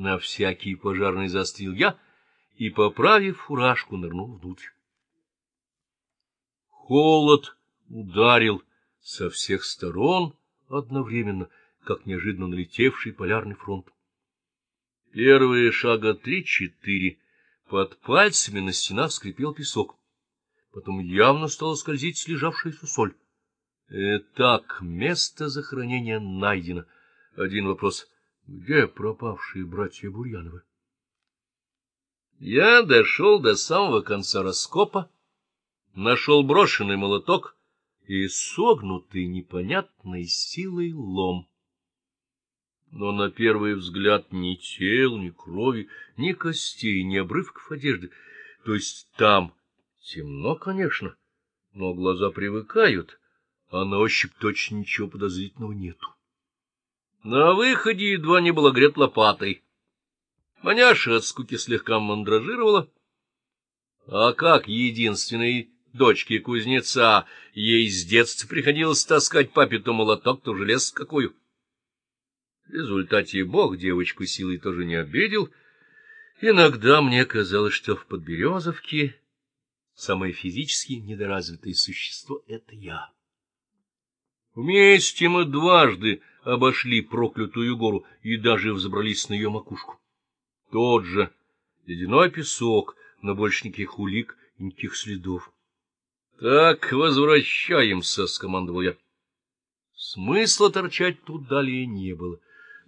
На всякий пожарный застрил я и, поправив фуражку, нырнул внутрь. Холод ударил со всех сторон одновременно, как неожиданно налетевший полярный фронт. Первые шага три-четыре под пальцами на стенах скрипел песок. Потом явно стала скользить слежавшаяся соль. Итак, место захоронения найдено. Один вопрос — где пропавшие братья Бурьяновы? Я дошел до самого конца раскопа, нашел брошенный молоток и согнутый непонятной силой лом. Но на первый взгляд ни тел, ни крови, ни костей, ни обрывков одежды. То есть там темно, конечно, но глаза привыкают, а на ощупь точно ничего подозрительного нету. На выходе едва не было грет лопатой. Маняша от скуки слегка мандражировала. А как единственной дочке кузнеца ей с детства приходилось таскать папе то молоток, то желез какую. В результате бог девочку силой тоже не обидел. Иногда мне казалось, что в Подберезовке самое физически недоразвитое существо — это я. Вместе мы дважды обошли проклятую гору и даже взобрались на ее макушку. Тот же ледяной песок, но больше никаких улик и никаких следов. — Так, возвращаемся, — скомандовал я. Смысла торчать тут далее не было.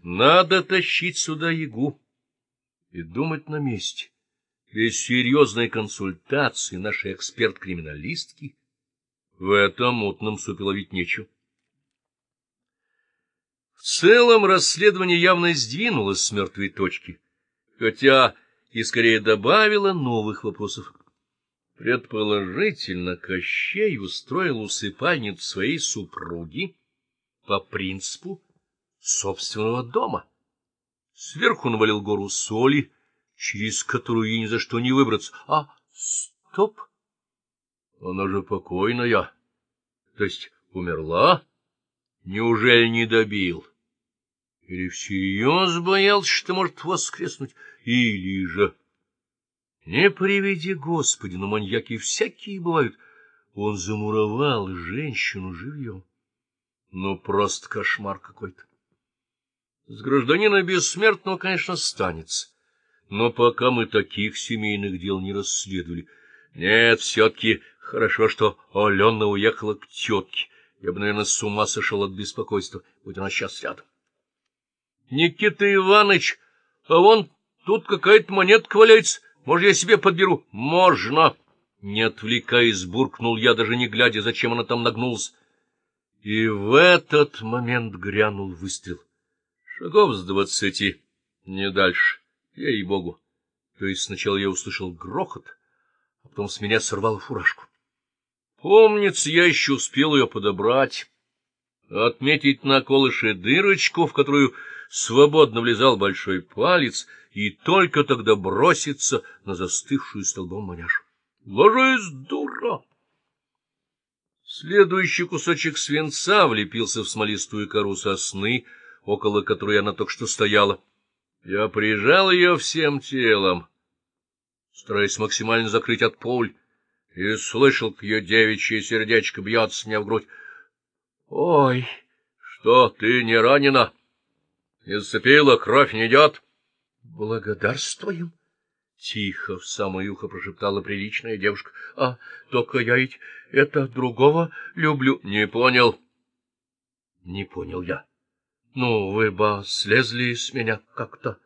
Надо тащить сюда ягу и думать на месте. Без серьезной консультации нашей эксперт-криминалистки в этом мутном супе ловить нечего. В целом расследование явно сдвинулось с мертвой точки, хотя и скорее добавило новых вопросов. Предположительно, Кощей устроил усыпальницу своей супруги по принципу собственного дома. Сверху навалил гору соли, через которую ей ни за что не выбраться. А, стоп! Она же покойная. То есть умерла? Неужели не добил? Или всерьез боялся, что может воскреснуть? Или же... Не приведи Господи, но маньяки всякие бывают. Он замуровал женщину живьем. Ну, просто кошмар какой-то. С гражданина бессмертного, конечно, станется. Но пока мы таких семейных дел не расследовали. Нет, все-таки хорошо, что Алена уехала к тетке. Я бы, наверное, с ума сошел от беспокойства, будь она сейчас рядом. Никита Иванович, а вон тут какая-то монетка валяется. Может, я себе подберу? Можно. Не отвлекаясь, буркнул я, даже не глядя, зачем она там нагнулась. И в этот момент грянул выстрел. Шагов с двадцати, не дальше, ей-богу. То есть сначала я услышал грохот, а потом с меня сорвало фуражку. Помнится, я еще успел ее подобрать, отметить на колыше дырочку, в которую свободно влезал большой палец, и только тогда броситься на застывшую столбом маняшу. — Ложись, дура! Следующий кусочек свинца влепился в смолистую кору сосны, около которой она только что стояла. Я прижал ее всем телом, стараясь максимально закрыть от пуль, и слышал, как ее девичье сердечко бьется мне в грудь. — Ой, что, ты не ранена? — не зацепила, кровь не идет. — Благодарствуем. — Тихо, в самое ухо прошептала приличная девушка. — А, только я ведь это другого люблю. — Не понял. — Не понял я. — Ну, вы бы слезли с меня как-то.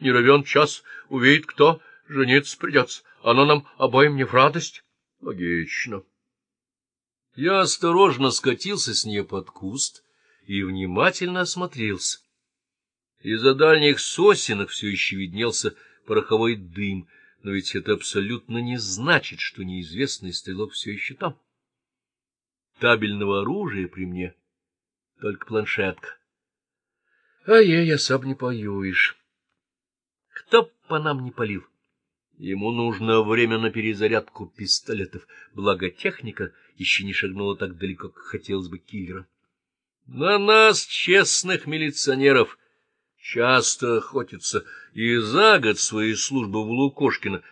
Не ровен час, увидит кто, жениться придется. Оно нам обоим не в радость. — Логично. Я осторожно скатился с нее под куст и внимательно осмотрелся. Из-за дальних сосенок все еще виднелся пороховой дым, но ведь это абсолютно не значит, что неизвестный стрелок все еще там. Табельного оружия при мне только планшетка. А ей особо не поюешь. Кто по нам не полил? Ему нужно время на перезарядку пистолетов, благо техника еще не шагнула так далеко, как хотелось бы киллера. На нас, честных милиционеров, часто охотится, и за год своей службы в Лукошкино